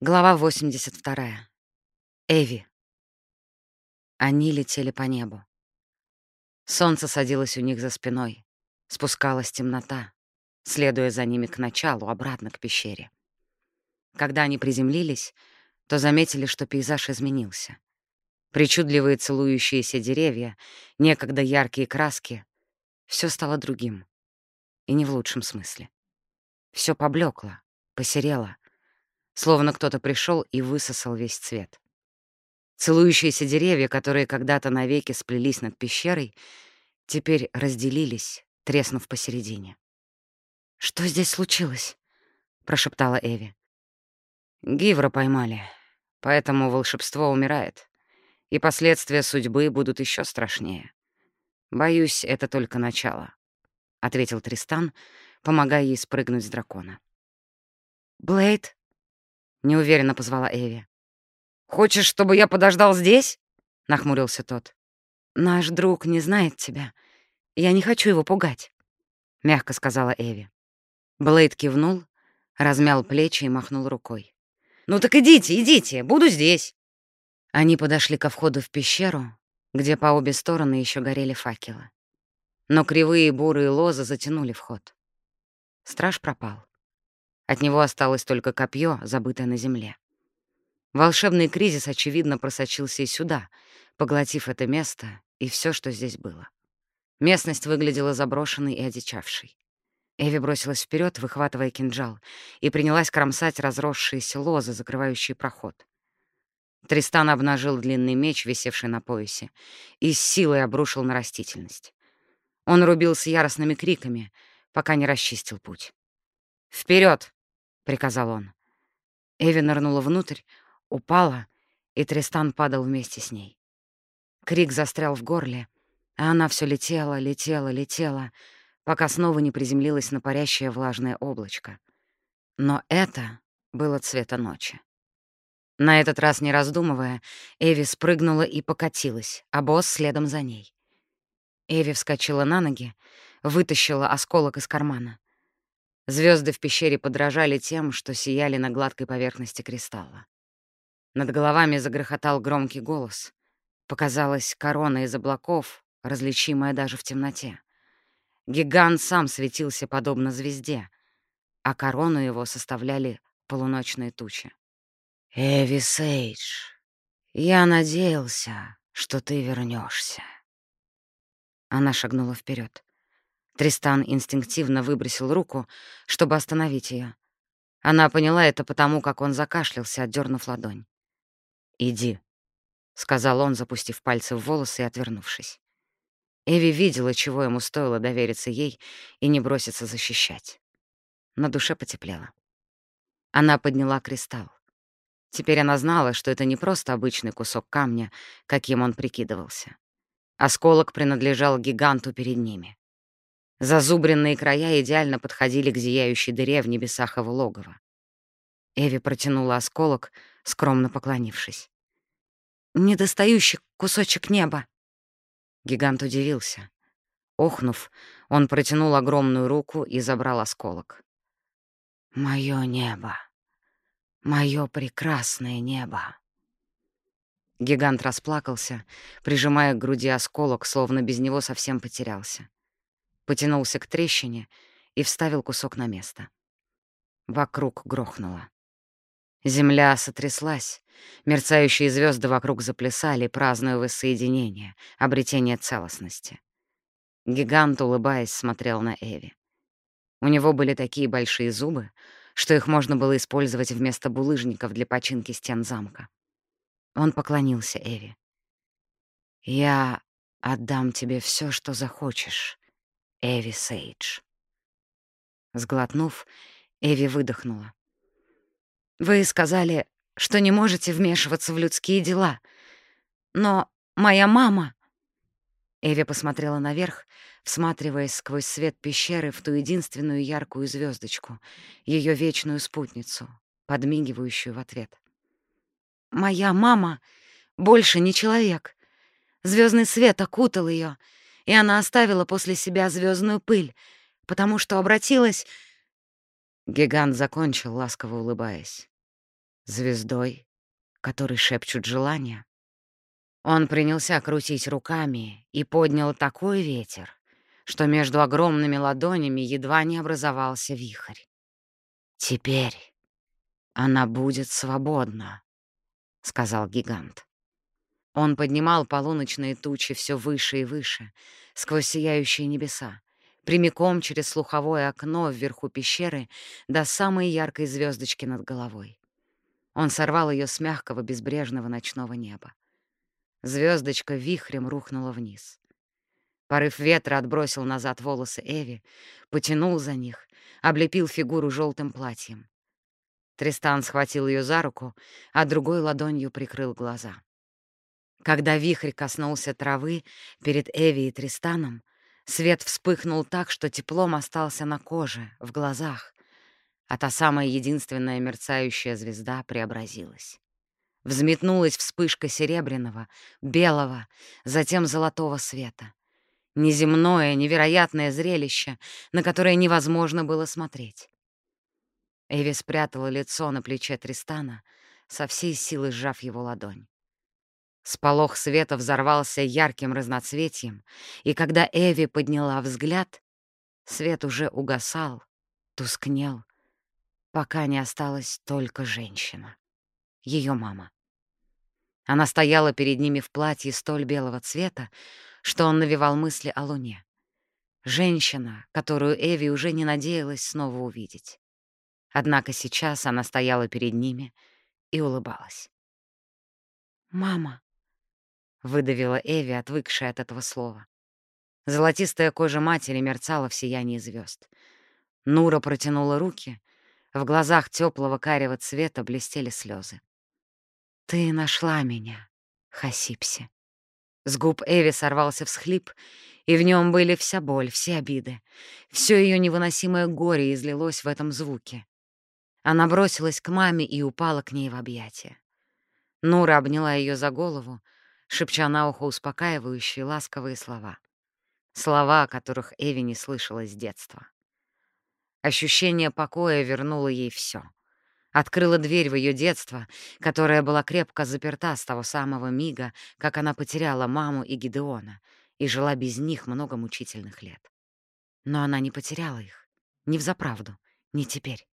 Глава 82. Эви. Они летели по небу. Солнце садилось у них за спиной, спускалась темнота, следуя за ними к началу, обратно к пещере. Когда они приземлились, то заметили, что пейзаж изменился. Причудливые целующиеся деревья, некогда яркие краски — все стало другим. И не в лучшем смысле. Все поблекло, посерело — словно кто-то пришел и высосал весь цвет. Целующиеся деревья, которые когда-то навеки сплелись над пещерой, теперь разделились, треснув посередине. «Что здесь случилось?» — прошептала Эви. «Гивра поймали, поэтому волшебство умирает, и последствия судьбы будут еще страшнее. Боюсь, это только начало», — ответил Тристан, помогая ей спрыгнуть с дракона. «Блейд?» — неуверенно позвала Эви. «Хочешь, чтобы я подождал здесь?» — нахмурился тот. «Наш друг не знает тебя. Я не хочу его пугать», — мягко сказала Эви. Блейд кивнул, размял плечи и махнул рукой. «Ну так идите, идите, буду здесь». Они подошли ко входу в пещеру, где по обе стороны еще горели факелы. Но кривые бурые лозы затянули вход. Страж пропал. От него осталось только копье, забытое на земле. Волшебный кризис, очевидно, просочился и сюда, поглотив это место и все, что здесь было. Местность выглядела заброшенной и одичавшей. Эви бросилась вперед, выхватывая кинжал, и принялась кромсать разросшиеся лозы, закрывающие проход. Тристан обнажил длинный меч, висевший на поясе, и с силой обрушил на растительность. Он рубил с яростными криками, пока не расчистил путь. Вперед! Приказал он. Эви нырнула внутрь, упала, и Тристан падал вместе с ней. Крик застрял в горле, а она все летела, летела, летела, пока снова не приземлилась на парящее влажное облачко. Но это было цвета ночи. На этот раз, не раздумывая, Эви спрыгнула и покатилась, а босс следом за ней. Эви вскочила на ноги, вытащила осколок из кармана. Звезды в пещере подражали тем, что сияли на гладкой поверхности кристалла. Над головами загрохотал громкий голос. Показалась корона из облаков, различимая даже в темноте. Гигант сам светился подобно звезде, а корону его составляли полуночные тучи. «Эви Сейдж, я надеялся, что ты вернешься. Она шагнула вперед. Тристан инстинктивно выбросил руку, чтобы остановить ее. Она поняла это потому, как он закашлялся, отдернув ладонь. «Иди», — сказал он, запустив пальцы в волосы и отвернувшись. Эви видела, чего ему стоило довериться ей и не броситься защищать. На душе потеплело. Она подняла кристалл. Теперь она знала, что это не просто обычный кусок камня, каким он прикидывался. Осколок принадлежал гиганту перед ними. Зазубренные края идеально подходили к зияющей дыре в небесах его логова. Эви протянула осколок, скромно поклонившись. «Недостающий кусочек неба!» Гигант удивился. Охнув, он протянул огромную руку и забрал осколок. «Моё небо! Моё прекрасное небо!» Гигант расплакался, прижимая к груди осколок, словно без него совсем потерялся потянулся к трещине и вставил кусок на место. Вокруг грохнуло. Земля сотряслась, мерцающие звезды вокруг заплясали, празднуя воссоединение, обретение целостности. Гигант, улыбаясь, смотрел на Эви. У него были такие большие зубы, что их можно было использовать вместо булыжников для починки стен замка. Он поклонился Эви. «Я отдам тебе все, что захочешь, Эви Сейдж. Сглотнув, Эви выдохнула. «Вы сказали, что не можете вмешиваться в людские дела. Но моя мама...» Эви посмотрела наверх, всматриваясь сквозь свет пещеры в ту единственную яркую звездочку, ее вечную спутницу, подмигивающую в ответ. «Моя мама больше не человек. Звездный свет окутал ее, и она оставила после себя звездную пыль, потому что обратилась... Гигант закончил, ласково улыбаясь. Звездой, который шепчут желания. Он принялся крутить руками и поднял такой ветер, что между огромными ладонями едва не образовался вихрь. «Теперь она будет свободна», — сказал гигант. Он поднимал полуночные тучи все выше и выше, сквозь сияющие небеса, прямиком через слуховое окно вверху пещеры до самой яркой звездочки над головой. Он сорвал ее с мягкого безбрежного ночного неба. Звездочка вихрем рухнула вниз. Порыв ветра отбросил назад волосы Эви, потянул за них, облепил фигуру желтым платьем. Тристан схватил ее за руку, а другой ладонью прикрыл глаза. Когда вихрь коснулся травы перед Эви и Тристаном, свет вспыхнул так, что теплом остался на коже, в глазах, а та самая единственная мерцающая звезда преобразилась. Взметнулась вспышка серебряного, белого, затем золотого света. Неземное, невероятное зрелище, на которое невозможно было смотреть. Эви спрятала лицо на плече Тристана, со всей силы сжав его ладонь. Сполох света взорвался ярким разноцветием, и когда Эви подняла взгляд, свет уже угасал, тускнел, пока не осталась только женщина, ее мама. Она стояла перед ними в платье столь белого цвета, что он навевал мысли о Луне. Женщина, которую Эви уже не надеялась снова увидеть. Однако сейчас она стояла перед ними и улыбалась. «Мама», — выдавила Эви, отвыкшая от этого слова. Золотистая кожа матери мерцала в сиянии звезд. Нура протянула руки, в глазах теплого карего цвета блестели слезы. «Ты нашла меня, Хасипси», с губ Эви сорвался всхлип, и в нем были вся боль, все обиды. Все ее невыносимое горе излилось в этом звуке. Она бросилась к маме и упала к ней в объятия. Нура обняла ее за голову, шепча на ухо успокаивающие ласковые слова. Слова, которых Эви не слышала с детства. Ощущение покоя вернуло ей все открыла дверь в ее детство, которая была крепко заперта с того самого мига, как она потеряла маму и Гидеона и жила без них много мучительных лет. Но она не потеряла их. Ни взаправду, ни теперь.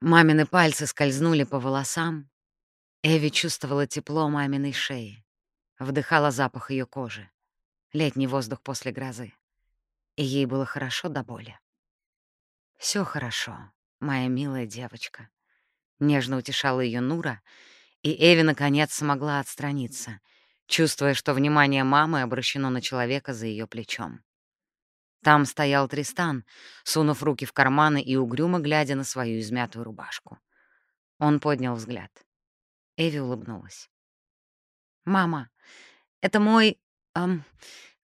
Мамины пальцы скользнули по волосам. Эви чувствовала тепло маминой шеи, вдыхала запах ее кожи, летний воздух после грозы. И ей было хорошо до боли. Все хорошо, моя милая девочка», Нежно утешала ее Нура, и Эви, наконец, смогла отстраниться, чувствуя, что внимание мамы обращено на человека за ее плечом. Там стоял Тристан, сунув руки в карманы и угрюмо глядя на свою измятую рубашку. Он поднял взгляд. Эви улыбнулась. «Мама, это мой... Эм,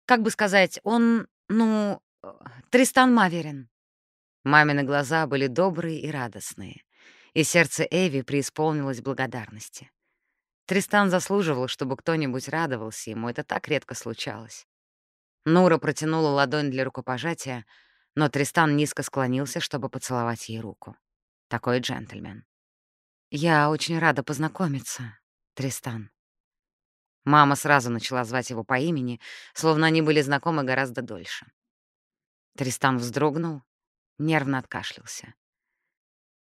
как бы сказать, он, ну, Тристан Маверин». Мамины глаза были добрые и радостные и сердце Эви преисполнилось благодарности. Тристан заслуживал, чтобы кто-нибудь радовался ему, это так редко случалось. Нура протянула ладонь для рукопожатия, но Тристан низко склонился, чтобы поцеловать ей руку. Такой джентльмен. «Я очень рада познакомиться, Тристан». Мама сразу начала звать его по имени, словно они были знакомы гораздо дольше. Тристан вздрогнул, нервно откашлялся.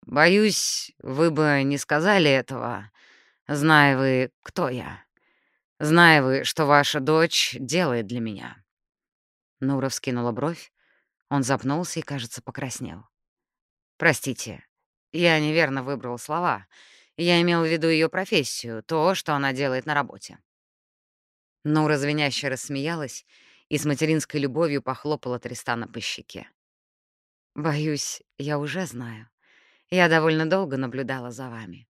Боюсь, вы бы не сказали этого, зная вы, кто я. Зная вы, что ваша дочь делает для меня». Нура вскинула бровь. Он запнулся и, кажется, покраснел. «Простите, я неверно выбрал слова. Я имел в виду ее профессию, то, что она делает на работе». Нура звеняще рассмеялась и с материнской любовью похлопала Тристана по щеке. «Боюсь, я уже знаю. Я довольно долго наблюдала за вами».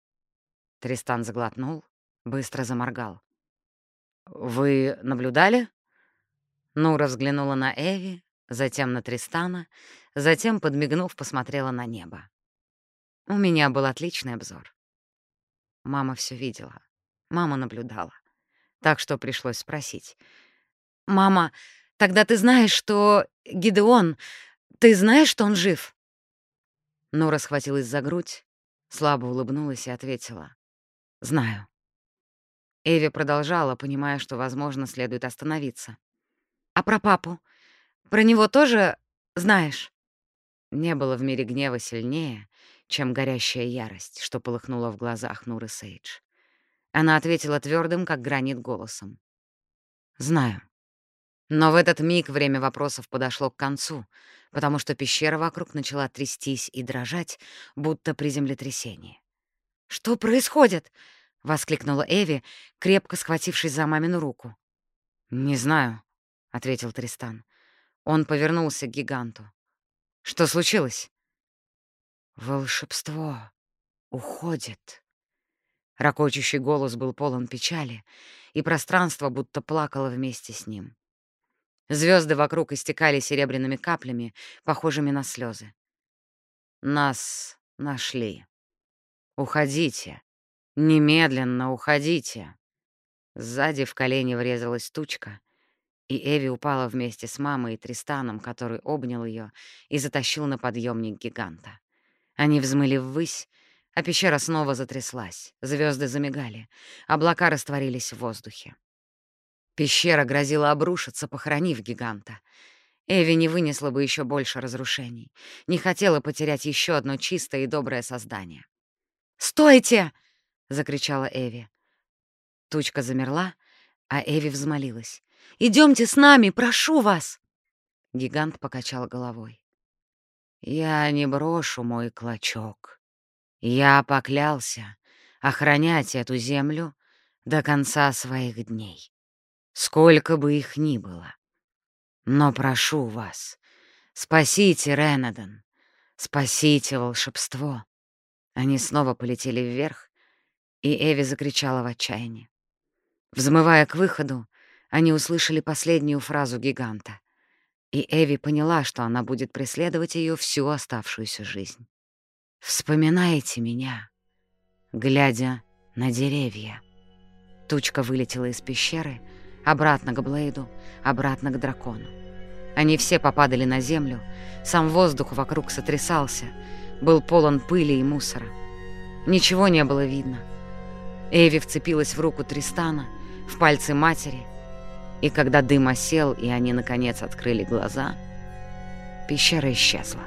Тристан заглотнул, быстро заморгал. «Вы наблюдали?» Нура взглянула на Эви, затем на Тристана, затем, подмигнув, посмотрела на небо. У меня был отличный обзор. Мама все видела. Мама наблюдала. Так что пришлось спросить. «Мама, тогда ты знаешь, что Гидеон... Ты знаешь, что он жив?» Нора схватилась за грудь, слабо улыбнулась и ответила. «Знаю». Эви продолжала, понимая, что, возможно, следует остановиться. «А про папу? Про него тоже знаешь?» Не было в мире гнева сильнее, чем горящая ярость, что полыхнула в глазах Нуры Сейдж. Она ответила твердым, как гранит, голосом. «Знаю». Но в этот миг время вопросов подошло к концу, потому что пещера вокруг начала трястись и дрожать, будто при землетрясении. «Что происходит?» — воскликнула Эви, крепко схватившись за мамину руку. «Не знаю», — ответил Тристан. Он повернулся к гиганту. «Что случилось?» «Волшебство уходит». Рокочущий голос был полон печали, и пространство будто плакало вместе с ним. Звезды вокруг истекали серебряными каплями, похожими на слезы. «Нас нашли. Уходите. Немедленно уходите». Сзади в колени врезалась тучка, и Эви упала вместе с мамой и Тристаном, который обнял ее и затащил на подъемник гиганта. Они взмыли ввысь, а пещера снова затряслась, звезды замигали, облака растворились в воздухе. Пещера грозила обрушиться, похоронив гиганта. Эви не вынесла бы еще больше разрушений, не хотела потерять еще одно чистое и доброе создание. «Стойте!» — закричала Эви. Тучка замерла, а Эви взмолилась. «Идемте с нами, прошу вас!» Гигант покачал головой. «Я не брошу мой клочок. Я поклялся охранять эту землю до конца своих дней сколько бы их ни было. Но прошу вас, спасите Ренадон, спасите волшебство. Они снова полетели вверх, и Эви закричала в отчаянии. Взмывая к выходу, они услышали последнюю фразу гиганта, и Эви поняла, что она будет преследовать ее всю оставшуюся жизнь. «Вспоминайте меня, глядя на деревья». Тучка вылетела из пещеры, Обратно к Блейду, обратно к дракону. Они все попадали на землю, сам воздух вокруг сотрясался, был полон пыли и мусора. Ничего не было видно. Эви вцепилась в руку Тристана, в пальцы матери, и когда дым осел, и они, наконец, открыли глаза, пещера исчезла.